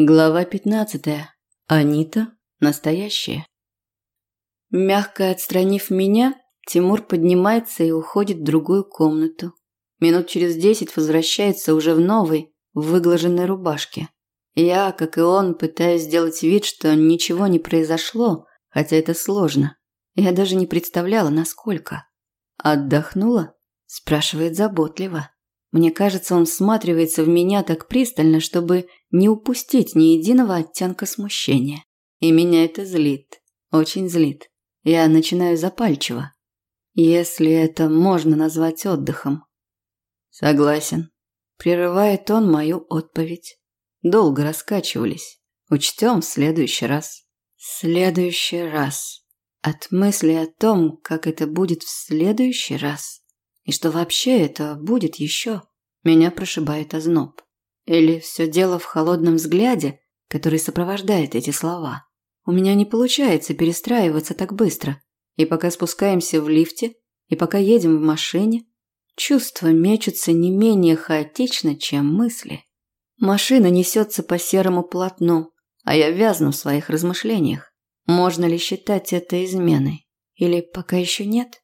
Глава 15. Анита. Настоящая. Мягко отстранив меня, Тимур поднимается и уходит в другую комнату. Минут через десять возвращается уже в новой, выглаженной рубашке. Я, как и он, пытаюсь сделать вид, что ничего не произошло, хотя это сложно. Я даже не представляла, насколько. «Отдохнула?» – спрашивает заботливо. Мне кажется, он всматривается в меня так пристально, чтобы не упустить ни единого оттенка смущения. И меня это злит, очень злит. Я начинаю запальчиво. Если это можно назвать отдыхом. Согласен. Прерывает он мою отповедь. Долго раскачивались. Учтем в следующий раз. Следующий раз. От мысли о том, как это будет в следующий раз, и что вообще это будет еще, меня прошибает озноб. Или все дело в холодном взгляде, который сопровождает эти слова. У меня не получается перестраиваться так быстро. И пока спускаемся в лифте, и пока едем в машине, чувства мечутся не менее хаотично, чем мысли. Машина несется по серому полотну, а я вязну в своих размышлениях. Можно ли считать это изменой? Или пока еще нет?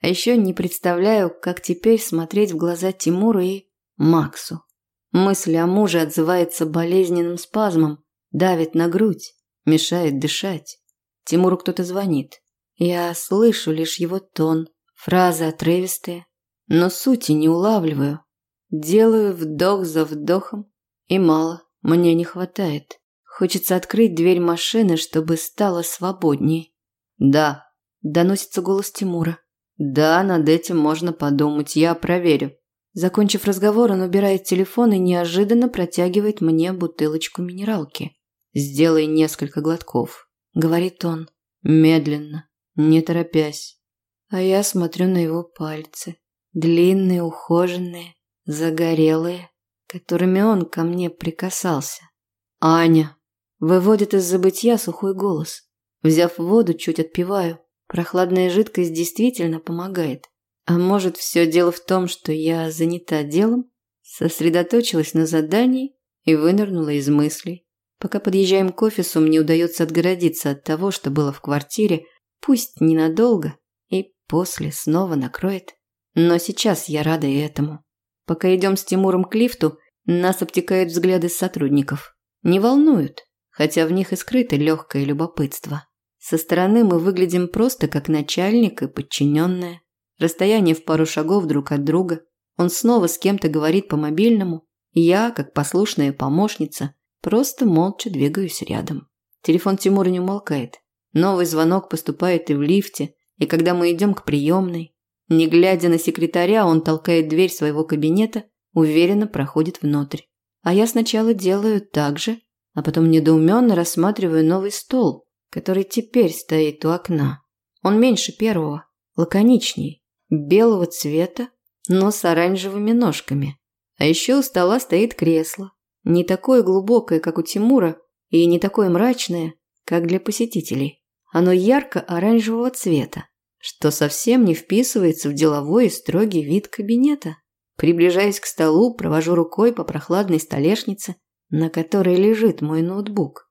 А еще не представляю, как теперь смотреть в глаза Тимуру и Максу. Мысль о муже отзывается болезненным спазмом, давит на грудь, мешает дышать. Тимуру кто-то звонит. Я слышу лишь его тон, фразы отрывистые, но сути не улавливаю. Делаю вдох за вдохом, и мало, мне не хватает. Хочется открыть дверь машины, чтобы стало свободнее. «Да», – доносится голос Тимура. «Да, над этим можно подумать, я проверю». Закончив разговор, он убирает телефон и неожиданно протягивает мне бутылочку минералки. «Сделай несколько глотков», — говорит он, медленно, не торопясь. А я смотрю на его пальцы, длинные, ухоженные, загорелые, которыми он ко мне прикасался. «Аня!» — выводит из забытья сухой голос. Взяв воду, чуть отпиваю. Прохладная жидкость действительно помогает. А может, все дело в том, что я занята делом, сосредоточилась на задании и вынырнула из мыслей. Пока подъезжаем к офису, мне удается отгородиться от того, что было в квартире, пусть ненадолго, и после снова накроет. Но сейчас я рада и этому. Пока идем с Тимуром к лифту, нас обтекают взгляды сотрудников. Не волнуют, хотя в них и скрыто легкое любопытство. Со стороны мы выглядим просто как начальник и подчиненная. Расстояние в пару шагов друг от друга. Он снова с кем-то говорит по мобильному. Я, как послушная помощница, просто молча двигаюсь рядом. Телефон Тимура не умолкает. Новый звонок поступает и в лифте, и когда мы идем к приемной. Не глядя на секретаря, он толкает дверь своего кабинета, уверенно проходит внутрь. А я сначала делаю так же, а потом недоуменно рассматриваю новый стол, который теперь стоит у окна. Он меньше первого, лаконичней, белого цвета, но с оранжевыми ножками. А еще у стола стоит кресло. Не такое глубокое, как у Тимура, и не такое мрачное, как для посетителей. Оно ярко-оранжевого цвета, что совсем не вписывается в деловой и строгий вид кабинета. Приближаясь к столу, провожу рукой по прохладной столешнице, на которой лежит мой ноутбук.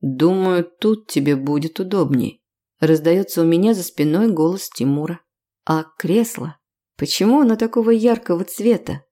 «Думаю, тут тебе будет удобней», – раздается у меня за спиной голос Тимура. А кресло? Почему оно такого яркого цвета?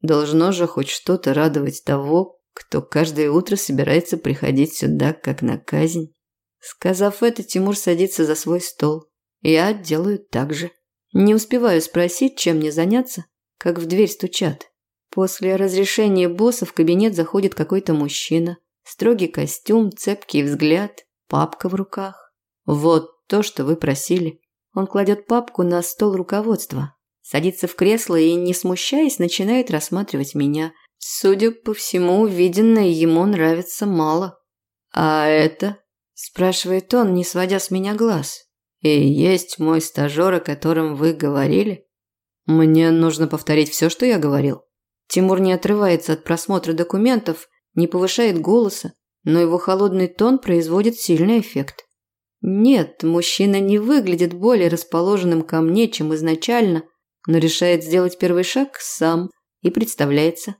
Должно же хоть что-то радовать того, кто каждое утро собирается приходить сюда, как на казнь. Сказав это, Тимур садится за свой стол. Я делаю так же. Не успеваю спросить, чем мне заняться, как в дверь стучат. После разрешения босса в кабинет заходит какой-то мужчина. Строгий костюм, цепкий взгляд, папка в руках. Вот то, что вы просили. Он кладет папку на стол руководства, садится в кресло и, не смущаясь, начинает рассматривать меня. Судя по всему, увиденное ему нравится мало. «А это?» – спрашивает он, не сводя с меня глаз. «И есть мой стажер, о котором вы говорили?» «Мне нужно повторить все, что я говорил». Тимур не отрывается от просмотра документов, не повышает голоса, но его холодный тон производит сильный эффект. Нет, мужчина не выглядит более расположенным ко мне, чем изначально, но решает сделать первый шаг сам и представляется.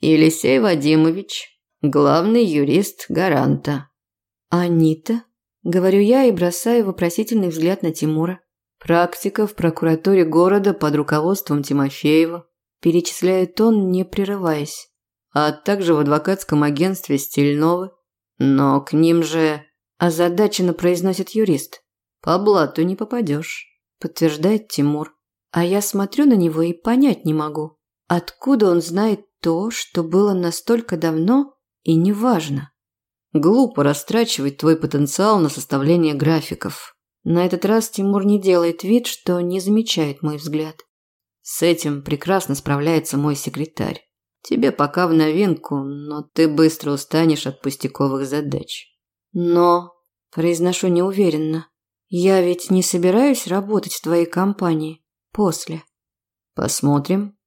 «Елисей Вадимович, Главный юрист гаранта. Анита? Говорю я и бросаю вопросительный взгляд на Тимура. Практика в прокуратуре города под руководством Тимофеева. Перечисляет он, не прерываясь. А также в адвокатском агентстве Стильнова. Но к ним же... Озадаченно произносит юрист. По блату не попадешь, подтверждает Тимур. А я смотрю на него и понять не могу, откуда он знает то, что было настолько давно и неважно. Глупо растрачивать твой потенциал на составление графиков. На этот раз Тимур не делает вид, что не замечает мой взгляд. С этим прекрасно справляется мой секретарь. Тебе пока в новинку, но ты быстро устанешь от пустяковых задач. Но, произношу неуверенно, я ведь не собираюсь работать в твоей компании после. Посмотрим.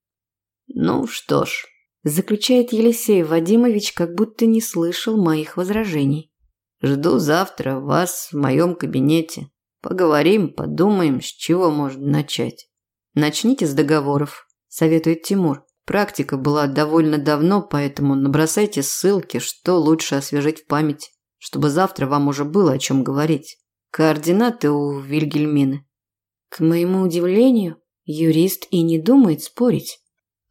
Ну что ж, заключает Елисей Вадимович, как будто не слышал моих возражений. Жду завтра вас в моем кабинете. Поговорим, подумаем, с чего можно начать. Начните с договоров, советует Тимур. Практика была довольно давно, поэтому набросайте ссылки, что лучше освежить в память, чтобы завтра вам уже было о чем говорить. Координаты у Вильгельмины. К моему удивлению, юрист и не думает спорить.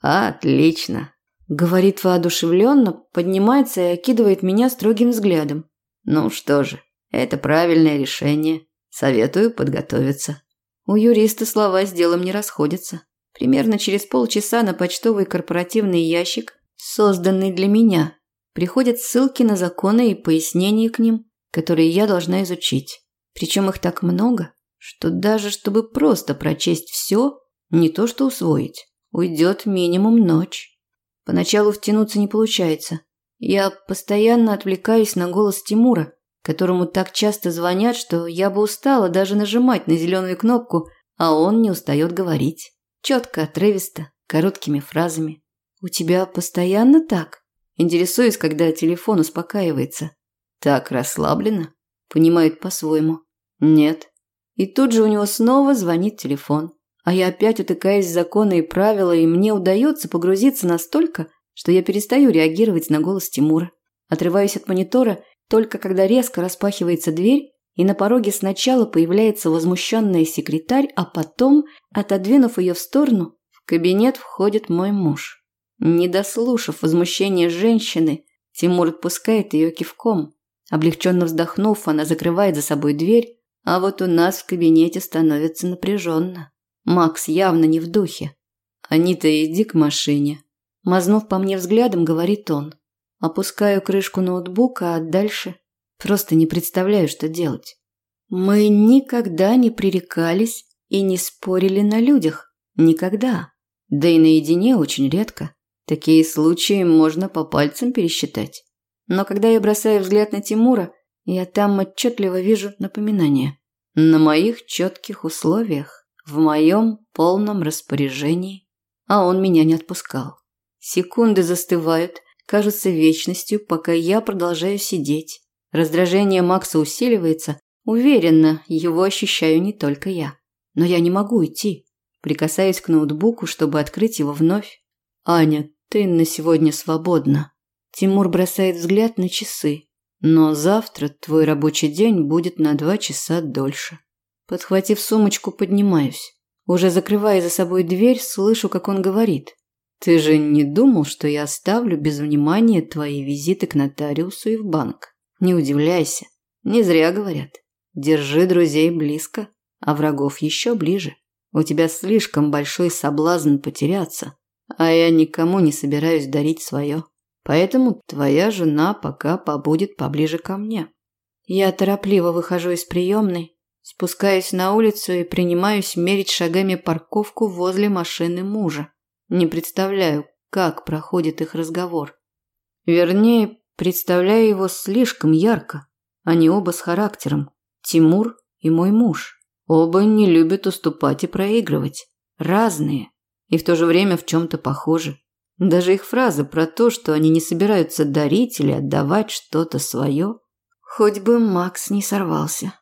Отлично, говорит воодушевленно, поднимается и окидывает меня строгим взглядом. Ну что же, это правильное решение. Советую подготовиться. У юриста слова с делом не расходятся. Примерно через полчаса на почтовый корпоративный ящик, созданный для меня, приходят ссылки на законы и пояснения к ним, которые я должна изучить. Причем их так много, что даже чтобы просто прочесть все, не то что усвоить, уйдет минимум ночь. Поначалу втянуться не получается. Я постоянно отвлекаюсь на голос Тимура, которому так часто звонят, что я бы устала даже нажимать на зеленую кнопку, а он не устает говорить. Четко, отрывисто, короткими фразами. «У тебя постоянно так?» Интересуюсь, когда телефон успокаивается. «Так расслабленно?» Понимает по-своему. «Нет». И тут же у него снова звонит телефон. А я опять утыкаюсь в законы и правила, и мне удается погрузиться настолько, что я перестаю реагировать на голос Тимура. Отрываюсь от монитора только когда резко распахивается дверь, и на пороге сначала появляется возмущенная секретарь, а потом, отодвинув ее в сторону, в кабинет входит мой муж. Не дослушав возмущения женщины, Тимур отпускает ее кивком. Облегченно вздохнув, она закрывает за собой дверь, а вот у нас в кабинете становится напряженно. Макс явно не в духе. «Анита, иди к машине», Мазнув по мне взглядом, говорит он. Опускаю крышку ноутбука, а дальше просто не представляю, что делать. Мы никогда не пререкались и не спорили на людях. Никогда. Да и наедине очень редко. Такие случаи можно по пальцам пересчитать. Но когда я бросаю взгляд на Тимура, я там отчетливо вижу напоминание. На моих четких условиях, в моем полном распоряжении. А он меня не отпускал. Секунды застывают, кажутся вечностью, пока я продолжаю сидеть. Раздражение Макса усиливается. Уверенно, его ощущаю не только я. Но я не могу уйти. Прикасаюсь к ноутбуку, чтобы открыть его вновь. «Аня, ты на сегодня свободна». Тимур бросает взгляд на часы. «Но завтра твой рабочий день будет на два часа дольше». Подхватив сумочку, поднимаюсь. Уже закрывая за собой дверь, слышу, как он говорит. Ты же не думал, что я оставлю без внимания твои визиты к нотариусу и в банк? Не удивляйся. Не зря говорят. Держи друзей близко, а врагов еще ближе. У тебя слишком большой соблазн потеряться, а я никому не собираюсь дарить свое. Поэтому твоя жена пока побудет поближе ко мне. Я торопливо выхожу из приемной, спускаюсь на улицу и принимаюсь мерить шагами парковку возле машины мужа. Не представляю, как проходит их разговор. Вернее, представляю его слишком ярко. Они оба с характером. Тимур и мой муж. Оба не любят уступать и проигрывать. Разные. И в то же время в чем-то похожи. Даже их фраза про то, что они не собираются дарить или отдавать что-то свое. Хоть бы Макс не сорвался.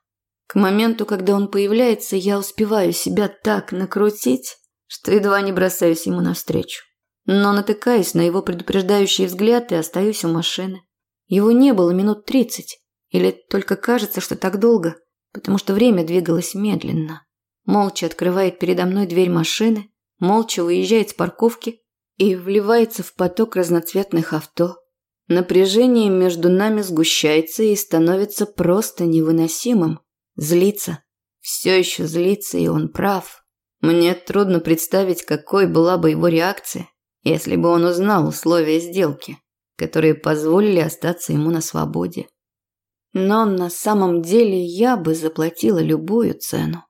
К моменту, когда он появляется, я успеваю себя так накрутить, что едва не бросаюсь ему навстречу. Но натыкаюсь на его предупреждающий взгляд и остаюсь у машины. Его не было минут тридцать. Или только кажется, что так долго, потому что время двигалось медленно. Молча открывает передо мной дверь машины, молча уезжает с парковки и вливается в поток разноцветных авто. Напряжение между нами сгущается и становится просто невыносимым. Злится. Все еще злится, и он прав. Мне трудно представить, какой была бы его реакция, если бы он узнал условия сделки, которые позволили остаться ему на свободе. Но на самом деле я бы заплатила любую цену.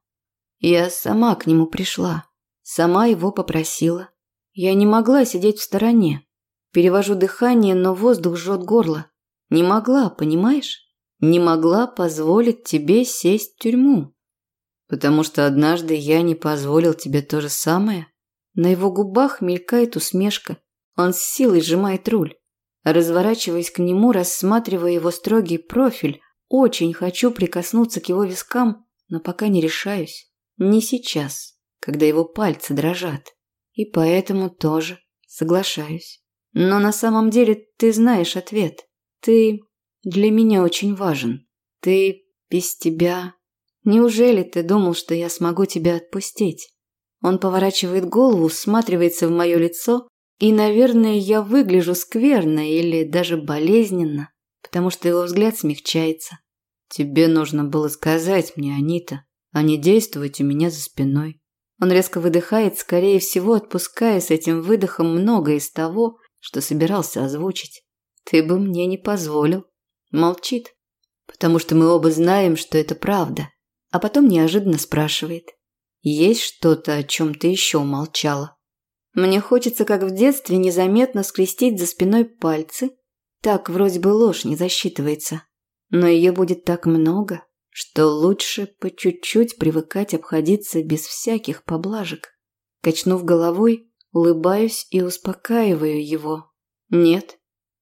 Я сама к нему пришла, сама его попросила. Я не могла сидеть в стороне. Перевожу дыхание, но воздух жжет горло. Не могла, понимаешь? Не могла позволить тебе сесть в тюрьму. Потому что однажды я не позволил тебе то же самое. На его губах мелькает усмешка. Он с силой сжимает руль. Разворачиваясь к нему, рассматривая его строгий профиль, очень хочу прикоснуться к его вискам, но пока не решаюсь. Не сейчас, когда его пальцы дрожат. И поэтому тоже соглашаюсь. Но на самом деле ты знаешь ответ. Ты для меня очень важен. Ты без тебя... Неужели ты думал, что я смогу тебя отпустить? Он поворачивает голову, всматривается в мое лицо, и, наверное, я выгляжу скверно или даже болезненно, потому что его взгляд смягчается. Тебе нужно было сказать мне, Анита а не действовать у меня за спиной. Он резко выдыхает, скорее всего, отпуская с этим выдохом многое из того, что собирался озвучить. Ты бы мне не позволил. Молчит, потому что мы оба знаем, что это правда. А потом неожиданно спрашивает. Есть что-то, о чем ты еще молчала? Мне хочется, как в детстве, незаметно скрестить за спиной пальцы. Так вроде бы ложь не засчитывается. Но ее будет так много что лучше по чуть-чуть привыкать обходиться без всяких поблажек. Качнув головой, улыбаюсь и успокаиваю его. Нет,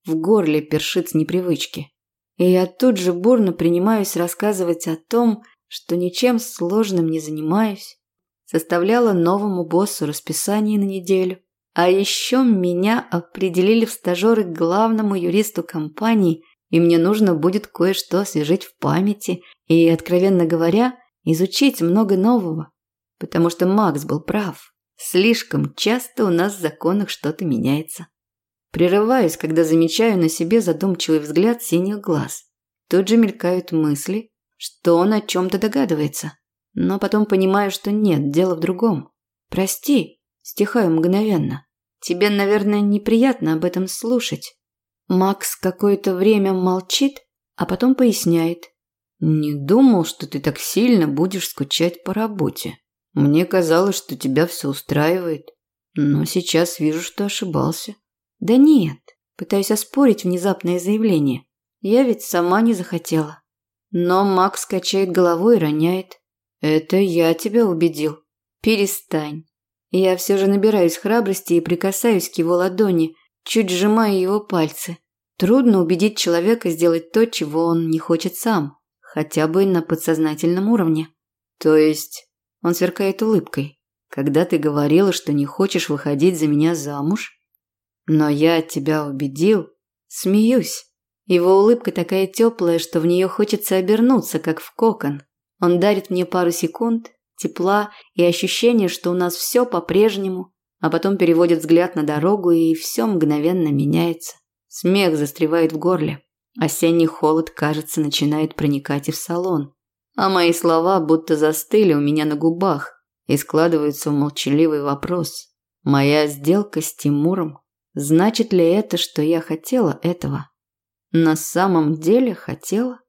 в горле першит с непривычки. И я тут же бурно принимаюсь рассказывать о том, что ничем сложным не занимаюсь. Составляла новому боссу расписание на неделю. А еще меня определили в стажеры главному юристу компании, и мне нужно будет кое-что освежить в памяти и, откровенно говоря, изучить много нового. Потому что Макс был прав. Слишком часто у нас в законах что-то меняется. Прерываюсь, когда замечаю на себе задумчивый взгляд синих глаз. Тут же мелькают мысли, что он о чем-то догадывается. Но потом понимаю, что нет, дело в другом. «Прости», – стихаю мгновенно. «Тебе, наверное, неприятно об этом слушать. Макс какое-то время молчит, а потом поясняет. «Не думал, что ты так сильно будешь скучать по работе. Мне казалось, что тебя все устраивает. Но сейчас вижу, что ошибался». «Да нет», пытаюсь оспорить внезапное заявление. Я ведь сама не захотела. Но Макс качает головой и роняет. «Это я тебя убедил. Перестань». Я все же набираюсь храбрости и прикасаюсь к его ладони, чуть сжимая его пальцы. Трудно убедить человека сделать то, чего он не хочет сам, хотя бы на подсознательном уровне. То есть, он сверкает улыбкой. Когда ты говорила, что не хочешь выходить за меня замуж, но я тебя убедил, смеюсь. Его улыбка такая теплая, что в нее хочется обернуться, как в кокон. Он дарит мне пару секунд, тепла и ощущение, что у нас все по-прежнему, а потом переводит взгляд на дорогу, и все мгновенно меняется. Смех застревает в горле. Осенний холод, кажется, начинает проникать и в салон. А мои слова будто застыли у меня на губах и складываются в молчаливый вопрос. Моя сделка с Тимуром, значит ли это, что я хотела этого? На самом деле хотела?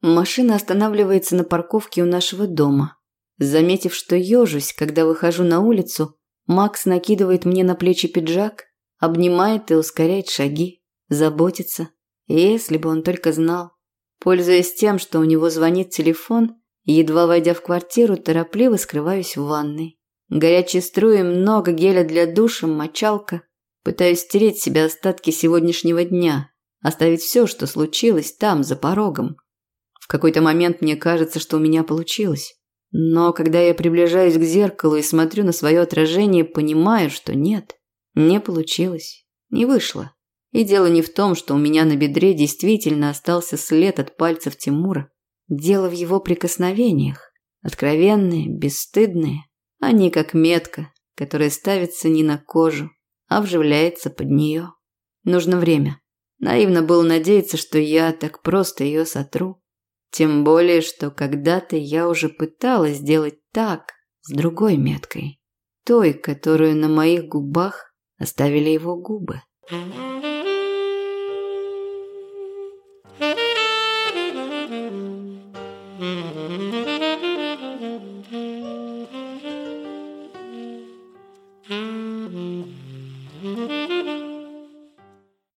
Машина останавливается на парковке у нашего дома. Заметив, что ежусь, когда выхожу на улицу, Макс накидывает мне на плечи пиджак, обнимает и ускоряет шаги, заботится. Если бы он только знал. Пользуясь тем, что у него звонит телефон, едва войдя в квартиру, торопливо скрываюсь в ванной. Горячие струи, много геля для душа, мочалка. Пытаюсь стереть с себя остатки сегодняшнего дня, оставить все, что случилось там, за порогом. В какой-то момент мне кажется, что у меня получилось. Но когда я приближаюсь к зеркалу и смотрю на свое отражение, понимаю, что нет, не получилось, не вышло. И дело не в том, что у меня на бедре действительно остался след от пальцев Тимура. Дело в его прикосновениях. Откровенные, бесстыдные. Они как метка, которая ставится не на кожу, а вживляется под нее. Нужно время. Наивно было надеяться, что я так просто ее сотру. Тем более, что когда-то я уже пыталась сделать так с другой меткой. Той, которую на моих губах оставили его губы. Mm-hmm.